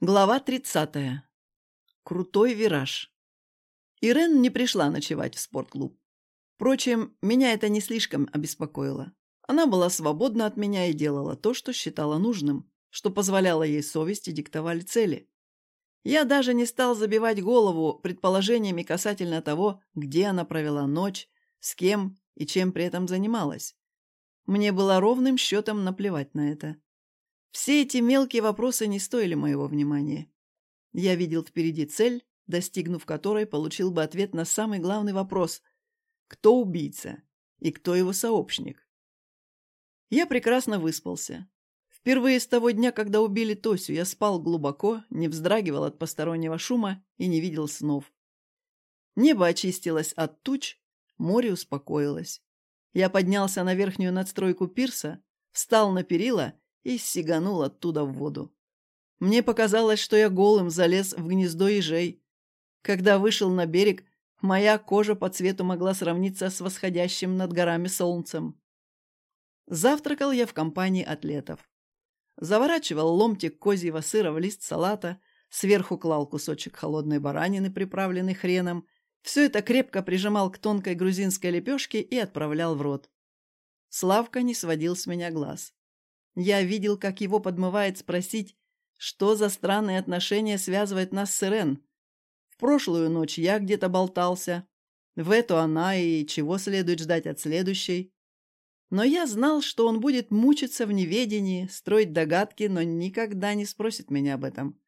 Глава 30. Крутой вираж. Ирен не пришла ночевать в спортклуб. Впрочем, меня это не слишком обеспокоило. Она была свободна от меня и делала то, что считала нужным, что позволяло ей совести диктовали цели. Я даже не стал забивать голову предположениями касательно того, где она провела ночь, с кем и чем при этом занималась. Мне было ровным счетом наплевать на это. Все эти мелкие вопросы не стоили моего внимания. Я видел впереди цель, достигнув которой, получил бы ответ на самый главный вопрос – кто убийца и кто его сообщник. Я прекрасно выспался. Впервые с того дня, когда убили Тосю, я спал глубоко, не вздрагивал от постороннего шума и не видел снов. Небо очистилось от туч, море успокоилось. Я поднялся на верхнюю надстройку пирса, встал на перила и сиганул оттуда в воду. Мне показалось, что я голым залез в гнездо ежей. Когда вышел на берег, моя кожа по цвету могла сравниться с восходящим над горами солнцем. Завтракал я в компании атлетов. Заворачивал ломтик козьего сыра в лист салата, сверху клал кусочек холодной баранины, приправленный хреном. Все это крепко прижимал к тонкой грузинской лепешке и отправлял в рот. Славка не сводил с меня глаз. Я видел, как его подмывает спросить, что за странные отношения связывает нас с Ирен. В прошлую ночь я где-то болтался, в эту она и чего следует ждать от следующей. Но я знал, что он будет мучиться в неведении, строить догадки, но никогда не спросит меня об этом.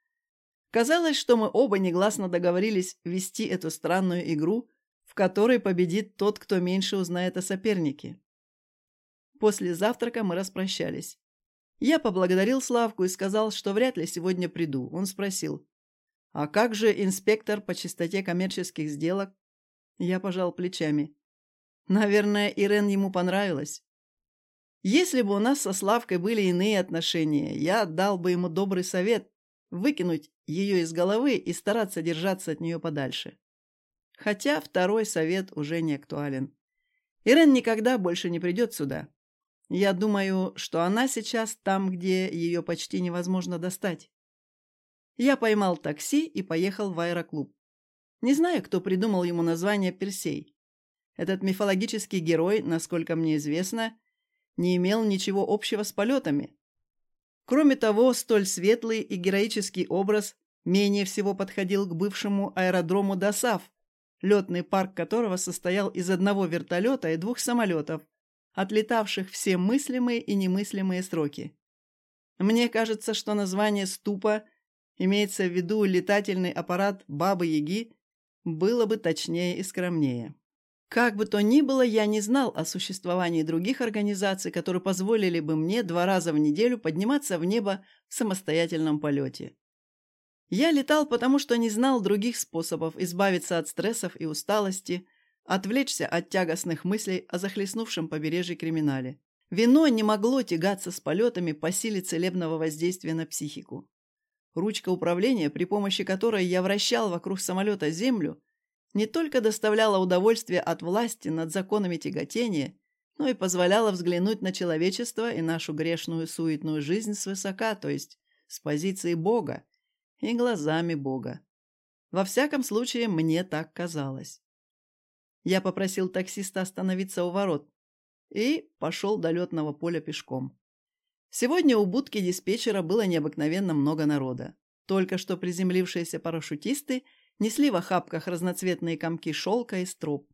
Казалось, что мы оба негласно договорились вести эту странную игру, в которой победит тот, кто меньше узнает о сопернике. После завтрака мы распрощались. Я поблагодарил Славку и сказал, что вряд ли сегодня приду. Он спросил, «А как же инспектор по чистоте коммерческих сделок?» Я пожал плечами. Наверное, Ирен ему понравилась. Если бы у нас со Славкой были иные отношения, я дал бы ему добрый совет выкинуть ее из головы и стараться держаться от нее подальше. Хотя второй совет уже не актуален. Ирен никогда больше не придет сюда. Я думаю, что она сейчас там, где ее почти невозможно достать. Я поймал такси и поехал в аэроклуб. Не знаю, кто придумал ему название Персей. Этот мифологический герой, насколько мне известно, не имел ничего общего с полетами. Кроме того, столь светлый и героический образ менее всего подходил к бывшему аэродрому Досав, летный парк которого состоял из одного вертолета и двух самолетов, отлетавших все мыслимые и немыслимые сроки. Мне кажется, что название ступа, имеется в виду летательный аппарат Бабы-Яги, было бы точнее и скромнее. Как бы то ни было, я не знал о существовании других организаций, которые позволили бы мне два раза в неделю подниматься в небо в самостоятельном полете. Я летал, потому что не знал других способов избавиться от стрессов и усталости – отвлечься от тягостных мыслей о захлестнувшем побережье криминале. Вино не могло тягаться с полетами по силе целебного воздействия на психику. Ручка управления, при помощи которой я вращал вокруг самолета землю, не только доставляла удовольствие от власти над законами тяготения, но и позволяла взглянуть на человечество и нашу грешную суетную жизнь свысока, то есть с позиции Бога и глазами Бога. Во всяком случае, мне так казалось. Я попросил таксиста остановиться у ворот и пошел до летного поля пешком. Сегодня у будки диспетчера было необыкновенно много народа. Только что приземлившиеся парашютисты несли в охапках разноцветные комки шелка и строп.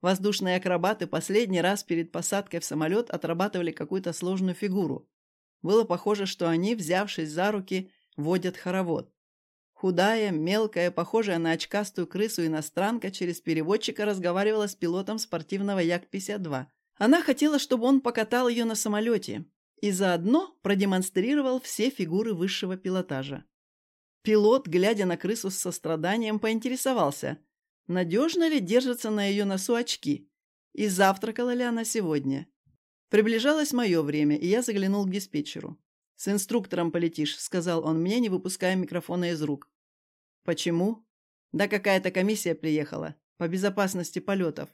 Воздушные акробаты последний раз перед посадкой в самолет отрабатывали какую-то сложную фигуру. Было похоже, что они, взявшись за руки, водят хоровод. Худая, мелкая, похожая на очкастую крысу иностранка через переводчика разговаривала с пилотом спортивного Як-52. Она хотела, чтобы он покатал ее на самолете и заодно продемонстрировал все фигуры высшего пилотажа. Пилот, глядя на крысу с состраданием, поинтересовался, надежно ли держатся на ее носу очки и завтракала ли она сегодня. Приближалось мое время, и я заглянул к диспетчеру. «С инструктором полетишь», — сказал он мне, не выпуская микрофона из рук. «Почему?» «Да какая-то комиссия приехала. По безопасности полетов.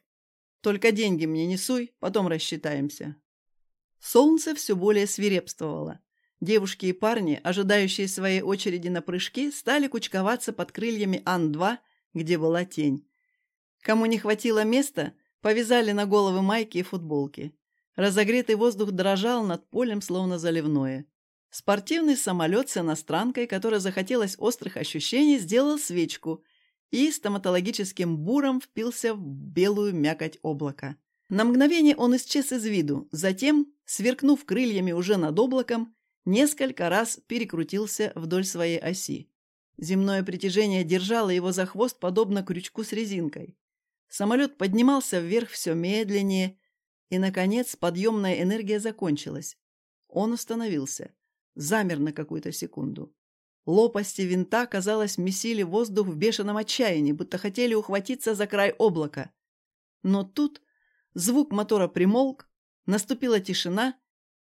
Только деньги мне не суй, потом рассчитаемся». Солнце все более свирепствовало. Девушки и парни, ожидающие своей очереди на прыжки, стали кучковаться под крыльями Ан-2, где была тень. Кому не хватило места, повязали на головы майки и футболки. Разогретый воздух дрожал над полем, словно заливное. Спортивный самолет с иностранкой, которой захотелось острых ощущений, сделал свечку и стоматологическим буром впился в белую мякоть облака. На мгновение он исчез из виду, затем, сверкнув крыльями уже над облаком, несколько раз перекрутился вдоль своей оси. Земное притяжение держало его за хвост, подобно крючку с резинкой. Самолет поднимался вверх все медленнее, и, наконец, подъемная энергия закончилась. Он остановился, замер на какую-то секунду. Лопасти винта, казалось, месили воздух в бешеном отчаянии, будто хотели ухватиться за край облака. Но тут звук мотора примолк, наступила тишина,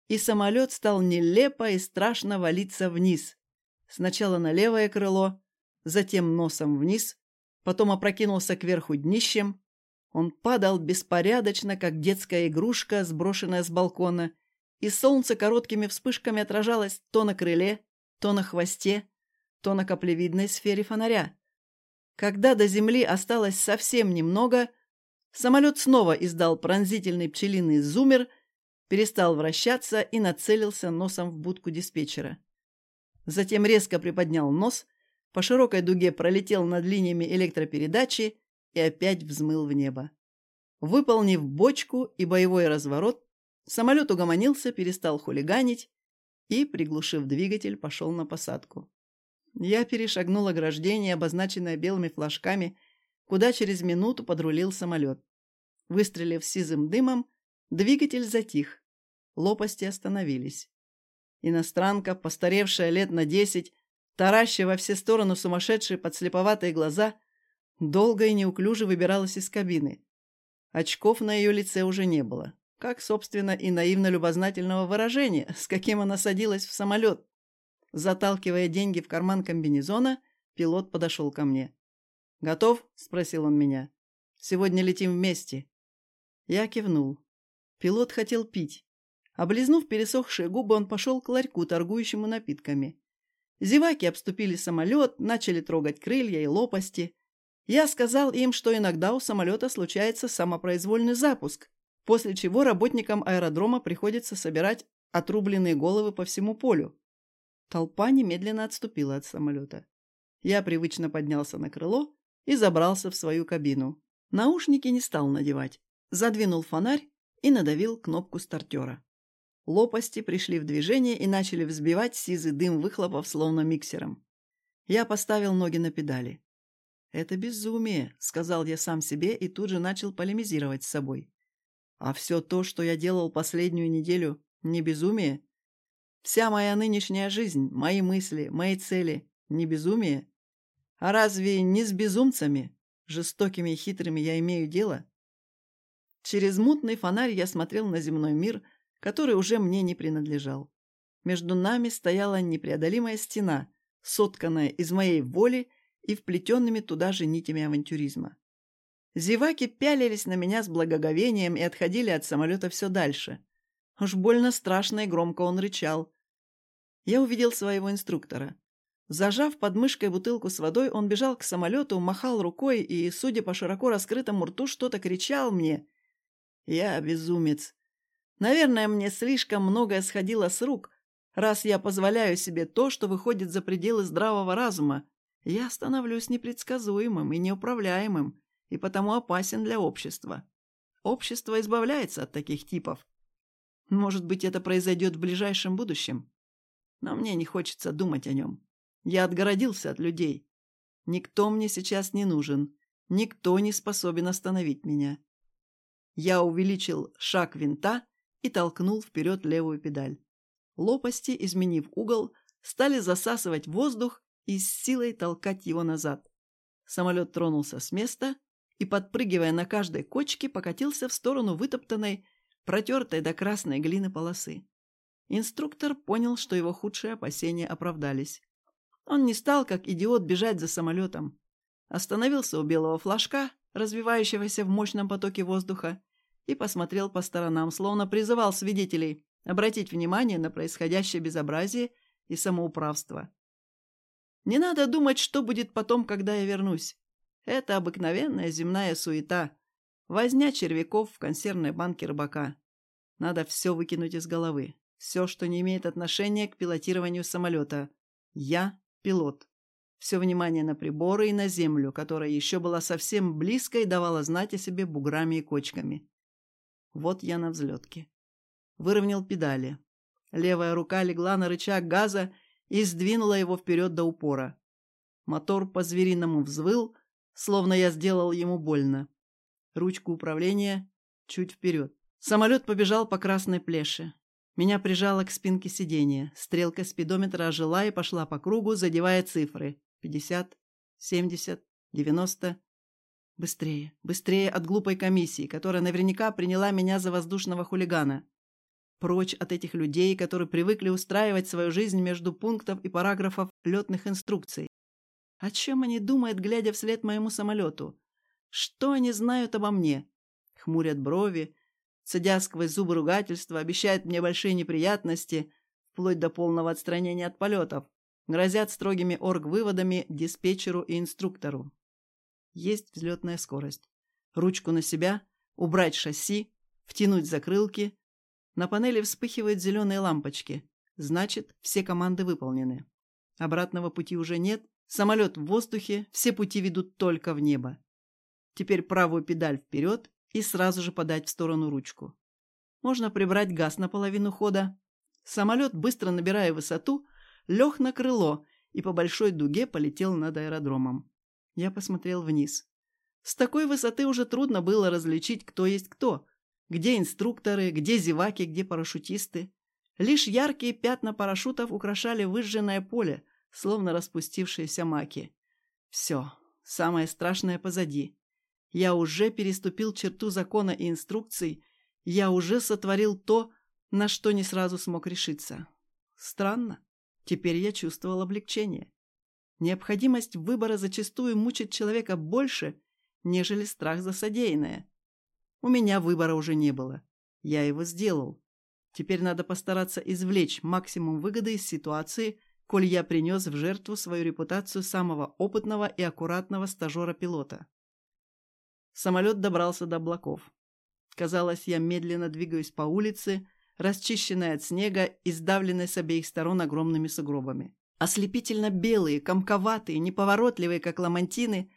и самолет стал нелепо и страшно валиться вниз. Сначала на левое крыло, затем носом вниз, потом опрокинулся кверху днищем. Он падал беспорядочно, как детская игрушка, сброшенная с балкона, и солнце короткими вспышками отражалось то на крыле, то на хвосте, то на каплевидной сфере фонаря. Когда до земли осталось совсем немного, самолет снова издал пронзительный пчелиный зумер – перестал вращаться и нацелился носом в будку диспетчера. Затем резко приподнял нос, по широкой дуге пролетел над линиями электропередачи и опять взмыл в небо. Выполнив бочку и боевой разворот, самолет угомонился, перестал хулиганить и, приглушив двигатель, пошел на посадку. Я перешагнул ограждение, обозначенное белыми флажками, куда через минуту подрулил самолет. Выстрелив сизым дымом, двигатель затих, лопасти остановились. Иностранка, постаревшая лет на десять, тараща во все стороны сумасшедшие подслеповатые глаза, долго и неуклюже выбиралась из кабины. Очков на ее лице уже не было, как, собственно, и наивно-любознательного выражения, с каким она садилась в самолет. Заталкивая деньги в карман комбинезона, пилот подошел ко мне. «Готов?» – спросил он меня. «Сегодня летим вместе». Я кивнул. Пилот хотел пить. Облизнув пересохшие губы, он пошел к ларьку, торгующему напитками. Зеваки обступили самолет, начали трогать крылья и лопасти. Я сказал им, что иногда у самолета случается самопроизвольный запуск, после чего работникам аэродрома приходится собирать отрубленные головы по всему полю. Толпа немедленно отступила от самолета. Я привычно поднялся на крыло и забрался в свою кабину. Наушники не стал надевать. Задвинул фонарь и надавил кнопку стартера. Лопасти пришли в движение и начали взбивать сизый дым выхлопов, словно миксером. Я поставил ноги на педали. «Это безумие», — сказал я сам себе и тут же начал полемизировать с собой. «А все то, что я делал последнюю неделю, не безумие? Вся моя нынешняя жизнь, мои мысли, мои цели — не безумие? А разве не с безумцами, жестокими и хитрыми я имею дело?» Через мутный фонарь я смотрел на земной мир — который уже мне не принадлежал. Между нами стояла непреодолимая стена, сотканная из моей воли и вплетенными туда же нитями авантюризма. Зеваки пялились на меня с благоговением и отходили от самолета все дальше. Уж больно страшно и громко он рычал. Я увидел своего инструктора. Зажав под мышкой бутылку с водой, он бежал к самолету, махал рукой и, судя по широко раскрытому рту, что-то кричал мне. Я безумец. Наверное, мне слишком многое сходило с рук, раз я позволяю себе то, что выходит за пределы здравого разума. Я становлюсь непредсказуемым и неуправляемым, и потому опасен для общества. Общество избавляется от таких типов. Может быть, это произойдет в ближайшем будущем. Но мне не хочется думать о нем. Я отгородился от людей. Никто мне сейчас не нужен. Никто не способен остановить меня. Я увеличил шаг винта и толкнул вперед левую педаль. Лопасти, изменив угол, стали засасывать воздух и с силой толкать его назад. Самолет тронулся с места и, подпрыгивая на каждой кочке, покатился в сторону вытоптанной, протертой до красной глины полосы. Инструктор понял, что его худшие опасения оправдались. Он не стал, как идиот, бежать за самолетом. Остановился у белого флажка, развивающегося в мощном потоке воздуха, и посмотрел по сторонам, словно призывал свидетелей. обратить внимание на происходящее безобразие и самоуправство. Не надо думать, что будет потом, когда я вернусь. Это обыкновенная земная суета. Возня червяков в консервной банке рыбака. Надо все выкинуть из головы. Все, что не имеет отношения к пилотированию самолета. Я пилот. Все внимание на приборы и на землю, которая еще была совсем близко и давала знать о себе буграми и кочками. Вот я на взлетке. Выровнял педали. Левая рука легла на рычаг газа и сдвинула его вперед до упора. Мотор по-звериному взвыл, словно я сделал ему больно. Ручку управления чуть вперед. Самолет побежал по красной плеше. Меня прижало к спинке сиденья. Стрелка спидометра ожила и пошла по кругу, задевая цифры. Пятьдесят, семьдесят, девяносто. Быстрее, быстрее от глупой комиссии, которая наверняка приняла меня за воздушного хулигана. Прочь от этих людей, которые привыкли устраивать свою жизнь между пунктов и параграфов летных инструкций. О чем они думают, глядя вслед моему самолету? Что они знают обо мне? Хмурят брови, цедя сквозь зубы ругательства, обещают мне большие неприятности, вплоть до полного отстранения от полетов, грозят строгими орг-выводами диспетчеру и инструктору. Есть взлетная скорость. Ручку на себя, убрать шасси, втянуть закрылки. На панели вспыхивают зеленые лампочки. Значит, все команды выполнены. Обратного пути уже нет. Самолет в воздухе, все пути ведут только в небо. Теперь правую педаль вперед и сразу же подать в сторону ручку. Можно прибрать газ на половину хода. Самолет, быстро набирая высоту, лег на крыло и по большой дуге полетел над аэродромом. Я посмотрел вниз. С такой высоты уже трудно было различить, кто есть кто. Где инструкторы, где зеваки, где парашютисты. Лишь яркие пятна парашютов украшали выжженное поле, словно распустившиеся маки. Все, самое страшное позади. Я уже переступил черту закона и инструкций, я уже сотворил то, на что не сразу смог решиться. Странно. Теперь я чувствовал облегчение. Необходимость выбора зачастую мучит человека больше, нежели страх за содеянное. У меня выбора уже не было. Я его сделал. Теперь надо постараться извлечь максимум выгоды из ситуации, коль я принес в жертву свою репутацию самого опытного и аккуратного стажера-пилота. Самолет добрался до облаков. Казалось, я медленно двигаюсь по улице, расчищенной от снега и сдавленной с обеих сторон огромными сугробами. Ослепительно белые, комковатые, неповоротливые, как ламантины,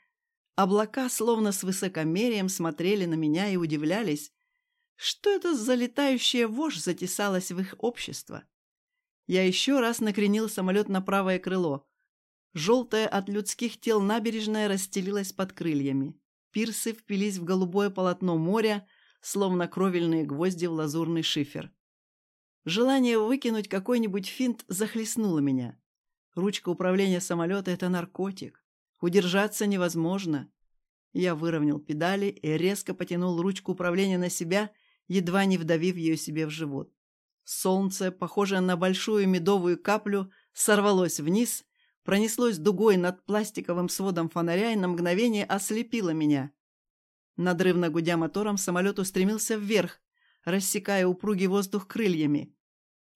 облака словно с высокомерием смотрели на меня и удивлялись, что это за летающая вошь затесалась в их общество. Я еще раз накренил самолет на правое крыло. Желтая от людских тел набережная расстелилась под крыльями. Пирсы впились в голубое полотно моря, словно кровельные гвозди в лазурный шифер. Желание выкинуть какой-нибудь финт захлестнуло меня. Ручка управления самолета – это наркотик. Удержаться невозможно. Я выровнял педали и резко потянул ручку управления на себя, едва не вдавив ее себе в живот. Солнце, похожее на большую медовую каплю, сорвалось вниз, пронеслось дугой над пластиковым сводом фонаря и на мгновение ослепило меня. Надрывно гудя мотором, самолет устремился вверх, рассекая упругий воздух крыльями.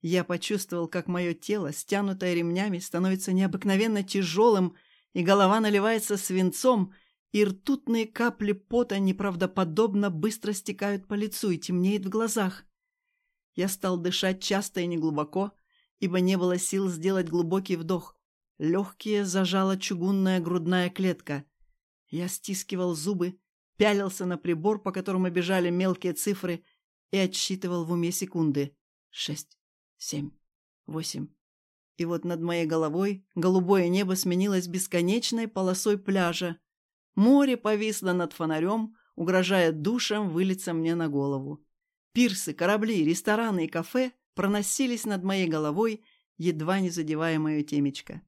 Я почувствовал, как мое тело, стянутое ремнями, становится необыкновенно тяжелым, и голова наливается свинцом, и ртутные капли пота неправдоподобно быстро стекают по лицу и темнеет в глазах. Я стал дышать часто и неглубоко, ибо не было сил сделать глубокий вдох. Легкие зажала чугунная грудная клетка. Я стискивал зубы, пялился на прибор, по которому бежали мелкие цифры, и отсчитывал в уме секунды. Шесть, семь, восемь. И вот над моей головой голубое небо сменилось бесконечной полосой пляжа. Море повисло над фонарем, угрожая душам вылиться мне на голову. Пирсы, корабли, рестораны и кафе проносились над моей головой, едва не задевая мое темечко.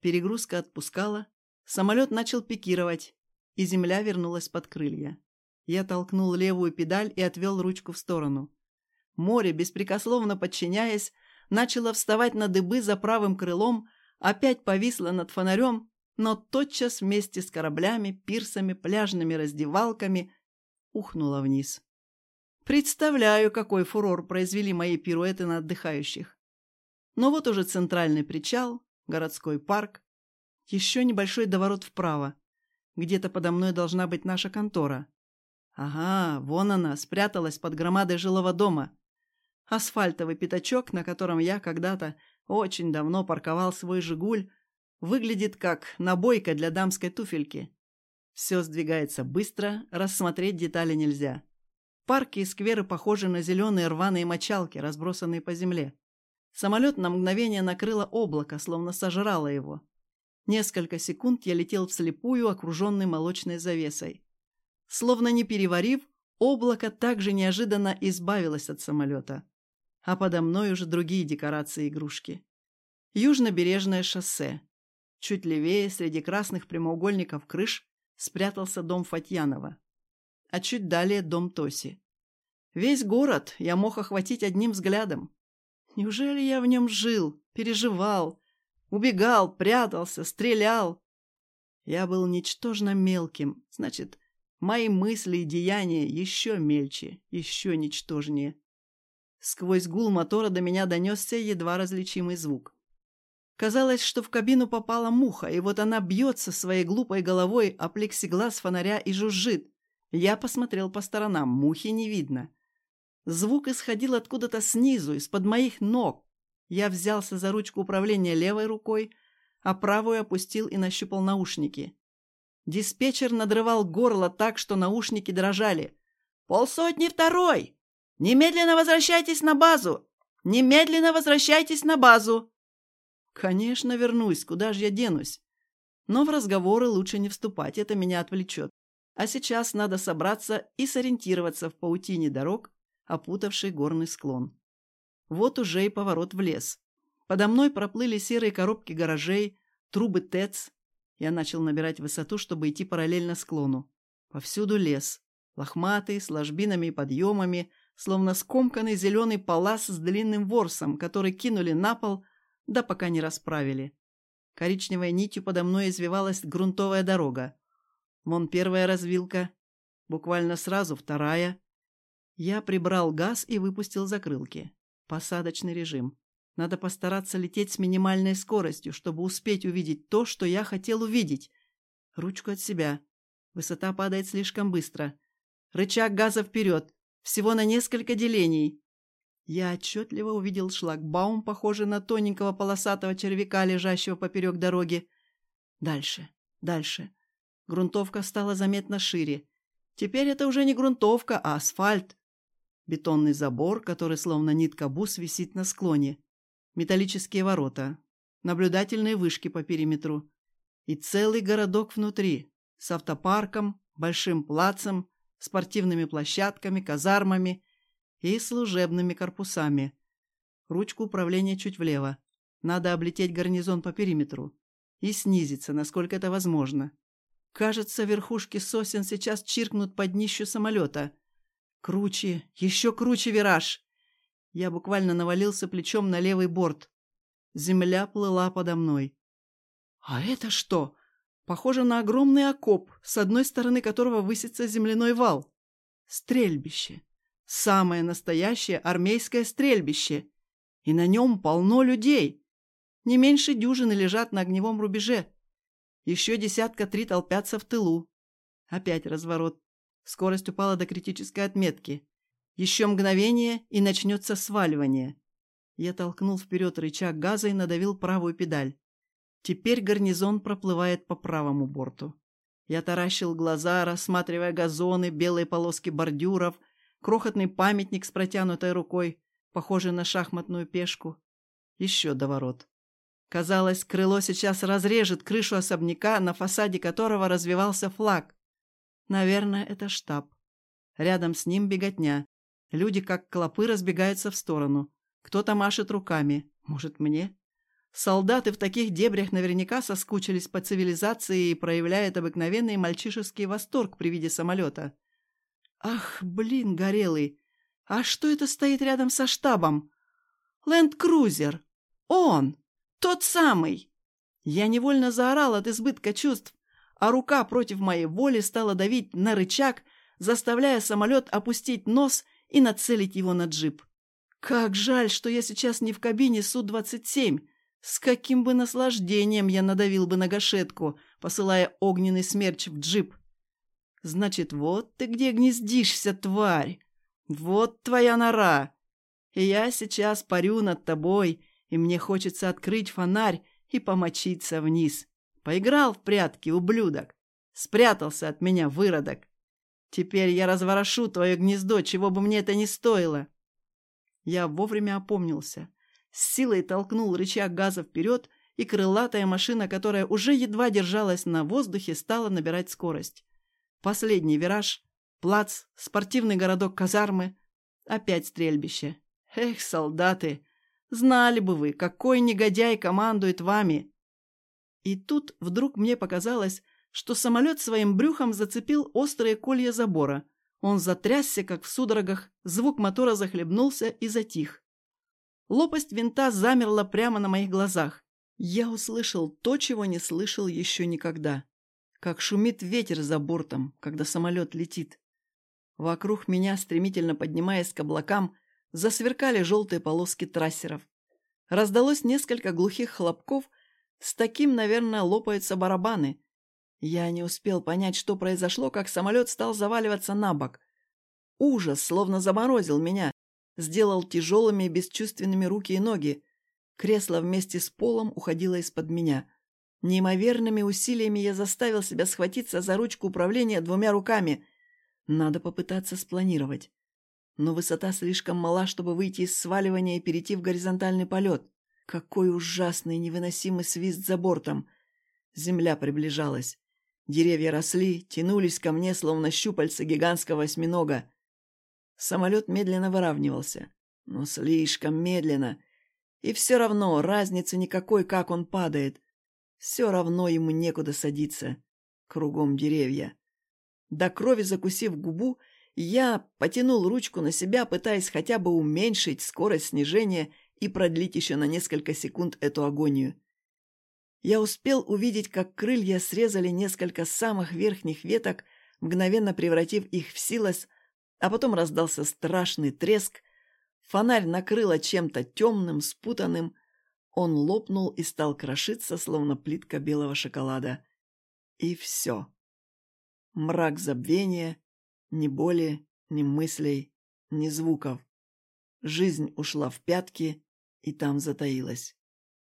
Перегрузка отпускала, самолет начал пикировать, и земля вернулась под крылья. Я толкнул левую педаль и отвел ручку в сторону. Море, беспрекословно подчиняясь, начало вставать на дыбы за правым крылом, опять повисло над фонарем, но тотчас вместе с кораблями, пирсами, пляжными раздевалками ухнуло вниз. Представляю, какой фурор произвели мои пируэты на отдыхающих. Но вот уже центральный причал, городской парк, еще небольшой доворот вправо. Где-то подо мной должна быть наша контора. Ага, вон она, спряталась под громадой жилого дома. Асфальтовый пятачок, на котором я когда-то очень давно парковал свой «Жигуль», выглядит как набойка для дамской туфельки. Все сдвигается быстро, рассмотреть детали нельзя. Парки и скверы похожи на зеленые рваные мочалки, разбросанные по земле. Самолет на мгновение накрыло облако, словно сожрало его. Несколько секунд я летел вслепую, окруженный молочной завесой. Словно не переварив, облако также неожиданно избавилось от самолета. А подо мной уже другие декорации игрушки. Южнобережное шоссе. Чуть левее, среди красных прямоугольников крыш, спрятался дом Фатьянова. А чуть далее дом Тоси. Весь город я мог охватить одним взглядом. Неужели я в нем жил, переживал, убегал, прятался, стрелял? Я был ничтожно мелким, значит, мои мысли и деяния еще мельче, еще ничтожнее. Сквозь гул мотора до меня донесся едва различимый звук. Казалось, что в кабину попала муха, и вот она бьется своей глупой головой о плексиглаз фонаря и жужжит. Я посмотрел по сторонам, мухи не видно. Звук исходил откуда-то снизу, из-под моих ног. Я взялся за ручку управления левой рукой, а правую опустил и нащупал наушники. Диспетчер надрывал горло так, что наушники дрожали. «Полсотни второй! Немедленно возвращайтесь на базу! Немедленно возвращайтесь на базу!» Конечно, вернусь, куда же я денусь? Но в разговоры лучше не вступать, это меня отвлечет. А сейчас надо собраться и сориентироваться в паутине дорог, опутавшей горный склон. Вот уже и поворот в лес. Подо мной проплыли серые коробки гаражей, трубы ТЭЦ. Я начал набирать высоту, чтобы идти параллельно склону. Повсюду лес. Лохматый, с ложбинами и подъемами, словно скомканный зеленый палас с длинным ворсом, который кинули на пол, да пока не расправили. Коричневой нитью подо мной извивалась грунтовая дорога. Вон первая развилка, буквально сразу вторая. Я прибрал газ и выпустил закрылки. Посадочный режим. Надо постараться лететь с минимальной скоростью, чтобы успеть увидеть то, что я хотел увидеть. Ручку от себя. Высота падает слишком быстро. Рычаг газа вперед. Всего на несколько делений. Я отчетливо увидел шлагбаум, похожий на тоненького полосатого червяка, лежащего поперек дороги. Дальше, дальше. Грунтовка стала заметно шире. Теперь это уже не грунтовка, а асфальт. Бетонный забор, который словно нитка бус висит на склоне. Металлические ворота. Наблюдательные вышки по периметру. И целый городок внутри. С автопарком, большим плацем, спортивными площадками, казармами и служебными корпусами. Ручку управления чуть влево. Надо облететь гарнизон по периметру и снизиться, насколько это возможно. Кажется, верхушки сосен сейчас чиркнут под днищу самолета. Круче, еще круче вираж. Я буквально навалился плечом на левый борт. Земля плыла подо мной. А это что? Похоже на огромный окоп, с одной стороны которого высится земляной вал. Стрельбище. Самое настоящее армейское стрельбище. И на нем полно людей. Не меньше дюжины лежат на огневом рубеже. Еще десятка три толпятся в тылу. Опять разворот. Скорость упала до критической отметки. Еще мгновение, и начнется сваливание. Я толкнул вперед рычаг газа и надавил правую педаль. Теперь гарнизон проплывает по правому борту. Я таращил глаза, рассматривая газоны, белые полоски бордюров, крохотный памятник с протянутой рукой, похожий на шахматную пешку. Еще доворот. Казалось, крыло сейчас разрежет крышу особняка, на фасаде которого развивался флаг. Наверное, это штаб. Рядом с ним беготня. Люди, как клопы, разбегаются в сторону. Кто-то машет руками. Может, мне? Солдаты в таких дебрях наверняка соскучились по цивилизации и проявляют обыкновенный мальчишеский восторг при виде самолета. Ах, блин, горелый! А что это стоит рядом со штабом? Ленд-крузер! Он! Тот самый! Я невольно заорал от избытка чувств, а рука против моей воли стала давить на рычаг, заставляя самолет опустить нос и нацелить его на джип. Как жаль, что я сейчас не в кабине Су-27. С каким бы наслаждением я надавил бы на гашетку, посылая огненный смерч в джип. Значит, вот ты где гнездишься, тварь. Вот твоя нора. И я сейчас парю над тобой, и мне хочется открыть фонарь и помочиться вниз. Поиграл в прятки, ублюдок. Спрятался от меня, выродок. Теперь я разворошу твое гнездо, чего бы мне это ни стоило. Я вовремя опомнился. С силой толкнул рычаг газа вперед, и крылатая машина, которая уже едва держалась на воздухе, стала набирать скорость. Последний вираж, плац, спортивный городок казармы, опять стрельбище. Эх, солдаты, знали бы вы, какой негодяй командует вами. И тут вдруг мне показалось, что самолет своим брюхом зацепил острые колья забора. Он затрясся, как в судорогах, звук мотора захлебнулся и затих. Лопасть винта замерла прямо на моих глазах. Я услышал то, чего не слышал еще никогда. Как шумит ветер за бортом, когда самолет летит. Вокруг меня, стремительно поднимаясь к облакам, засверкали желтые полоски трассеров. Раздалось несколько глухих хлопков, с таким, наверное, лопаются барабаны. Я не успел понять, что произошло, как самолет стал заваливаться на бок. Ужас словно заморозил меня, сделал тяжелыми и бесчувственными руки и ноги. Кресло вместе с полом уходило из-под меня. Неимоверными усилиями я заставил себя схватиться за ручку управления двумя руками. Надо попытаться спланировать. Но высота слишком мала, чтобы выйти из сваливания и перейти в горизонтальный полет. Какой ужасный невыносимый свист за бортом. Земля приближалась. Деревья росли, тянулись ко мне, словно щупальца гигантского осьминога. Самолет медленно выравнивался. Но слишком медленно. И все равно разницы никакой, как он падает. Все равно ему некуда садиться. Кругом деревья. До крови закусив губу, я потянул ручку на себя, пытаясь хотя бы уменьшить скорость снижения и продлить еще на несколько секунд эту агонию. Я успел увидеть, как крылья срезали несколько самых верхних веток, мгновенно превратив их в силос, а потом раздался страшный треск. Фонарь накрыло чем-то темным, спутанным. Он лопнул и стал крошиться, словно плитка белого шоколада. И все. Мрак забвения, ни боли, ни мыслей, ни звуков. Жизнь ушла в пятки и там затаилась.